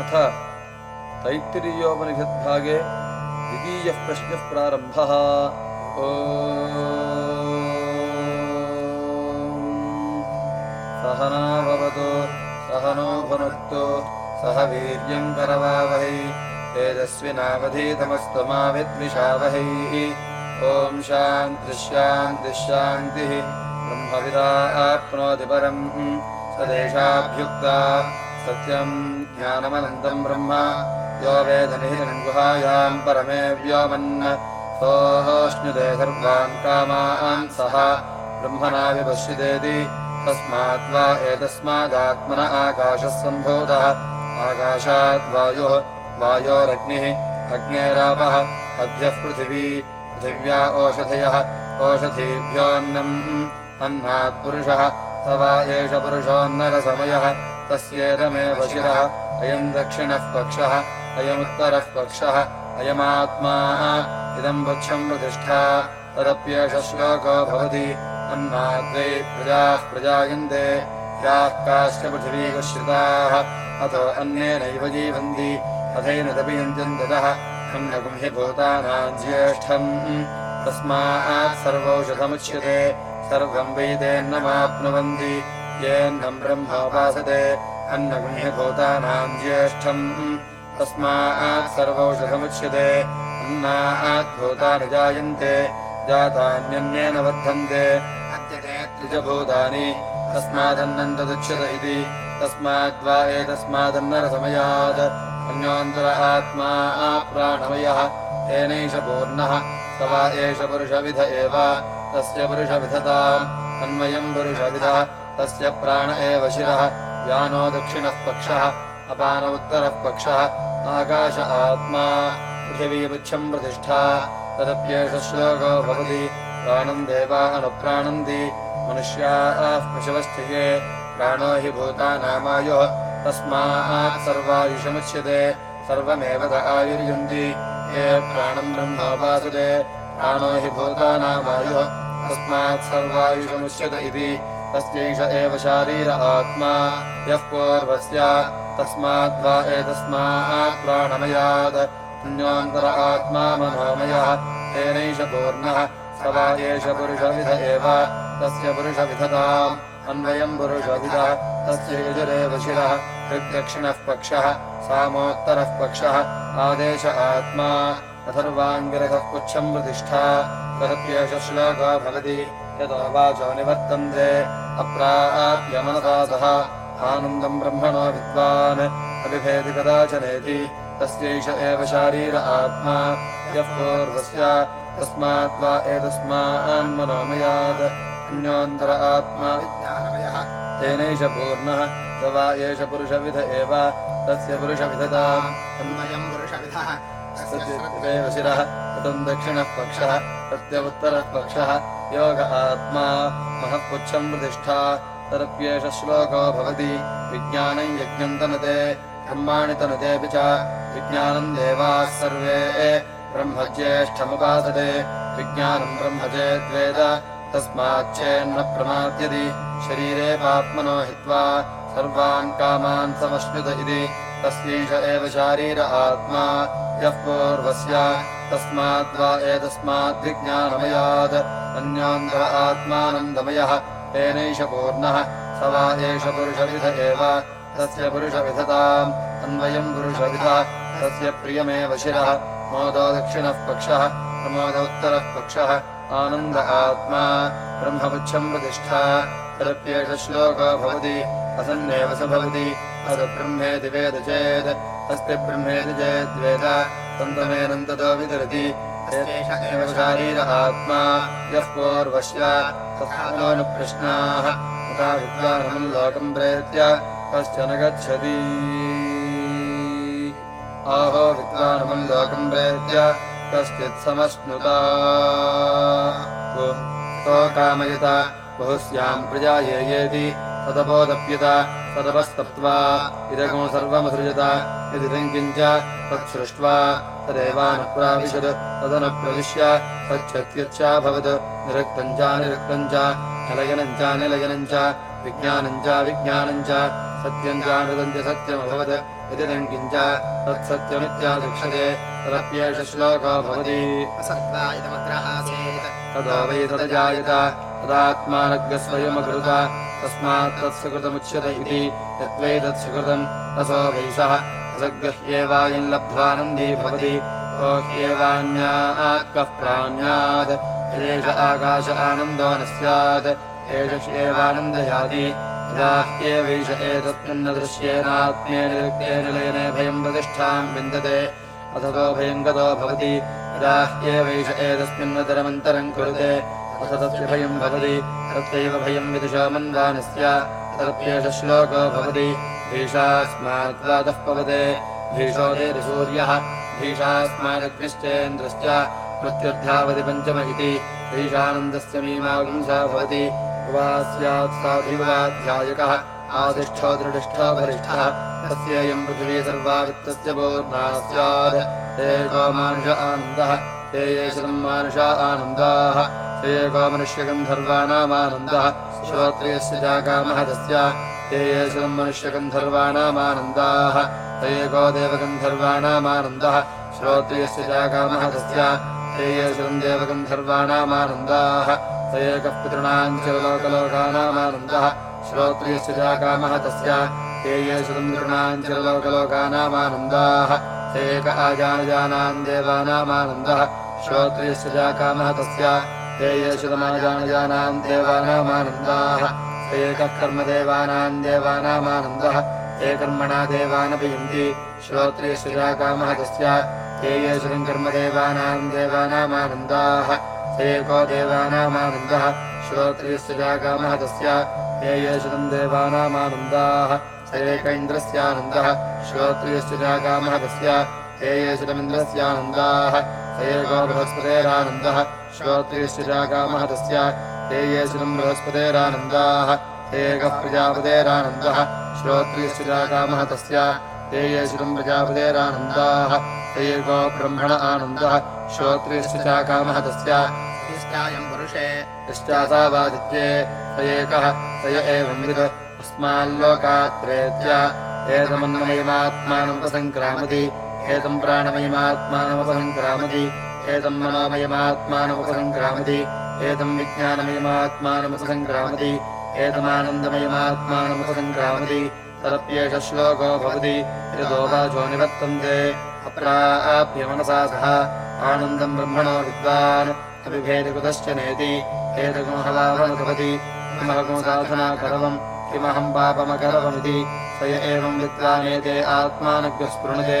अथ तैत्तिरीयोपनिषद्भागे द्वितीयः प्रश्नः प्रारम्भः। ॐ सहना भवतु सहनो भुनक्तु सह वीर्यम् करवावहै तेजस्विनावधीतमस्तु मा विद्विषावहै। ॐ शान्तिः शान्तिः शान्तिः। ब्रह्मविदा आप्नोति परम् सदेशाभ्युक्ता सत्यम् ज्ञानमनन्तम् ब्रह्म यो गुहायाम् परमे व्योमन्। सोऽश्नुते सर्वान् कामान् सः ब्रह्मणा विपश्यतेति तस्मात् वा एतस्मादात्मन आकाशः सम्भूतः। आकाशाद्वायुः वायोरग्निः अग्नेरापः अद्यः पृथिवी पृथिव्या ओषधयः ओषधीभ्योऽन्नम्। अन्नात् पुरुषः स वा एष पुरुषोऽन्नरसमयः तस्येदमेव शिरः। अयम् दक्षिणः पक्षः अयमुत्तरः पक्षः अयमात्मा इदम् वक्षम् प्रतिष्ठा। तदप्येष श्लोको भवति। अन्नाद्वै प्रजाः प्रजायन्ते। याः काश्च पृथिवीकश्रिताः अतो अन्येनैव जीवन्ति। भूतानाम् ज्येष्ठम् तस्मात् सर्वौषधमुच्यते। सर्वम् वैतेन्नमाप्नुवन्ति येन्नम् ब्रह्मोपासते अन्नगुम् हि भूतानाम् ज्येष्ठम्। तस्मात् सर्वौषधमुच्यते। अन्नात् भूतानि जायन्ते। जातान्यन्येन वर्धन्ते। अद्यते त्रिजभूतानि। तस्मादन्नम् तदुच्यत इति तस्माद्वा एतस्मादन्नरसमयात् अन्योऽन्तर आत्मा प्राणमयः तेनैष पूर्णः। स वा एष पुरुषविध एव। तस्य पुरुषविधताम् अन्वयम् पुरुषविधः तस्य प्राण एव शिरः। यानो दक्षिणः पक्षः अपान उत्तरः पक्षः। आकाश आत्मा पृथिवीपुच्छम् प्रतिष्ठा। तदप्येष श्लोको भवति। प्राणम् देवा अनुप्राणन्ति। मनुष्याः पशवस्थिये प्राणो हि भूतानामायुः। तस्मात् सर्वायुषमुच्यते। सर्वमेव द आयुर्यन्ति। ये प्राणम् ब्रह्मोपासते प्राणो हि भूतानामायुः। तस्मात् सर्वायुषमुच्यत इति तस्यैष एव शारीर आत्मा यः पूर्वस्य तस्माद्वा एतस्मात् प्राणमयात् अन्योऽन्तर आत्मा मनोमयः तेनैष पूर्णः स वा एष पुरुषविध एव तस्य पुरुषविधताम्। अन्वयम् पुरुषविदः तस्य यजुरेव शिरः हृद्दक्षिणः पक्षः सामोत्तरः पक्षः आदेश आत्मा। अथर्वाङ्गिरकः पुच्छम् प्रतिष्ठा तदप्येष श्लोको भवति यतो वाचो निवर्तन्ते अप्राप्यमनसा सह आनन्दम् ब्रह्मणो विद्वान्। अभिभेदि कदाचनेति तस्यैष एव शारीर आत्मा। यः पूर्वस्य तस्मात् वा एतस्मान्मनोमयात् अन्योऽन्तर आत्मा विज्ञानमयः। तेनैष पूर्णः। स वा एष पुरुषविध एव। तस्य पुरुषविधताम् पुरुषविधः। सत्येव शिरः। ततम् दक्षिणः पक्षः। तस्य उत्तरः पक्षः योग आत्मा महःपुच्छम् प्रतिष्ठा तदप्येष श्लोको भवति। विज्ञानम् यज्ञम् तनुते ब्रह्माणि तनुतेऽपि च। विज्ञानम् देवाः सर्वे ब्रह्मज्येष्ठमुपासते। विज्ञानम् ब्रह्म चेद्वेद तस्माच्चेन्न प्रमाद्यति। शरीरे पाप्मनो हित्वा सर्वान् कामान् समश्नुत इति। तस्यैष एव शारीर आत्मा यः पूर्वस्य तस्माद्वा एतस्माद्विज्ञानमयात् अन्यान्तर आत्मानन्दमयः तेनैष पूर्णः। स वा एष पुरुषविध एव तस्य पुरुषविधताम्। अन्वयम् पुरुषविधः तस्य प्रियमेव शिरः। मोदो दक्षिणः पक्षः प्रमोद उत्तरः पक्षः। आनन्द आत्मा ब्रह्मपुच्छम् प्रतिष्ठा। तदप्येष श्लोको भवति असन्नेव स भवति वेद चेत् अस्ति ब्रह्मेति चेद्वेद तन्तमेनन्ततो वितरति एव शारीर आत्मा यः पूर्वस्य तथानुप्रश्नाः तथा विद्वानम् लोकम् प्रेत्य कश्चन गच्छति। आहो विद्वानमम् लोकम् प्रेत्य कश्चित् समश्नुता तो कामयत बहुस्याम् प्रजायेयेति तदपोदप्यत तदपस्तप्त्वा इदगो सर्वमसृजत यदिदम् किञ्च तत्सृष्ट्वा तदेवानुप्राविशत् तदनुप्रविश्य तच्छत्यच्चाभवत् निरुक्तम् च निरुक्तम् च निलयनम् च निलयनम् च विज्ञानम् च विज्ञानम् च सत्यम् चानृदन्ति सत्यमभवत् यदि तम् किञ्च तत्सत्यमित्याचक्षते तदप्येष श्लोको भवति। ततो वै तदजायत तदात्मानग्रस्वयमकृत तस्मात् ह्येवान्याकः प्राण्यात्। एष आकाश आनन्दो न स्यात्। एष ह्येवानन्दयाति यदा ह्येवैष एतस्मिन्न दृश्येनात्म्येन निरुक्तेन लयने भयम् प्रतिष्ठाम् विन्दते। अथतो भयम् गतो भवति। यदा ह्येवैष एतस्मिन्नतरमन्तरम् कुरुते अथ तस्य भयम् भवति, तत्रैव भयम् विदुषो मन्वानस्य तदप्येष श्लोको भवति। भीषास्माद्वादः पवते भीषोदेसूर्यः भीषास्मादग्निश्चेन्द्रश्च मृत्युर्धावति पञ्चम इति। भीषानन्दस्य मीमांसा भवति। वा स्यात् आदिष्ठो दृढिष्ठो भरिष्ठः तस्येयम् पृथिवी सर्वा वित्तस्य पूर्णा स्यात् ते आनन्दः। ते ये शतम् मानुष आनन्दाः ते गोमनुष्यगन्धर्वाणामानन्दः श्रोत्रियस्य जागामः तस्य ये शतम् मनुष्यगन्धर्वाणामानन्दाः एको देवगन्धर्वाणामानन्दः श्रोत्रियस्य जागामः तस्य शतम् देवगन्धर्वाणामानन्दाः स एकः पितॄणाम् च लोकलोकानामानन्दः श्रोत्रियस्य ते ये शतम् पितॄणाम् च लोकलोकानामानन्दाः स एक आजानजानाम् देवानामानन्दः श्रोत्रियस्य जाकामः तस्य ते ये शतमाजानजानाम् देवानामानन्दाः। एकः कर्मदेवानाम् देवानामानन्दः। ते कर्मणा देवानपयन्ति। श्रोत्रियस्य जाकामः तस्य ते ये शतम् कर्मदेवानाम् देवानामानन्दाः। एको देवानामानन्दः। श्रोत्रियस्य जाकामः तस्य ते ये शतम् देवानामानन्दाः। एक इन्द्रस्यानन्दः श्रोत्रियस्य जाकामः तस्य ते ये शतमिन्द्रस्यानन्दाः स एको बृहस्पतेरानन्दः श्रोत्रियस्य जाकामः तस्य ते ये शतम् बृहस्पतेरानन्दाः ते एकः प्रजापतेरानन्दः। श्रोत्रियस्य जाकामः तस्य ते ये शतम् प्रजापतेरानन्दाः स एको ब्रह्मण आनन्दः। श्रोत्रियस्य चाकामः तस्य निष्ठायम् पुरुषे। पश्चातावादित्ये स एकः। स य एवं विद्। अस्माल्लोकात्रेत्य। एतमन्नमयमात्मानमुपसङ्क्रामति एतम् प्राणमयमात्मानमुपसङ्क्रामति एतम् मनोमयमात्मानमुपसङ्क्रामति एतम् विज्ञानमयमात्मानमुपसङ्क्रामति एतमानन्दमयमात्मानमुपसङ्क्रामति तदप्येष श्लोको भवति यदोवाचो निवर्तन्ते अप्राप्य मनसा सह आनन्दम् ब्रह्मणो विद्वान् अभिभेदकुतश्च नेति एतगुणहवावनुभवति किमहगो साधनाकरवम् किमहम् पापमकरवमिति स य एवम् विद्वानेते आत्मानग्रस्पृणुते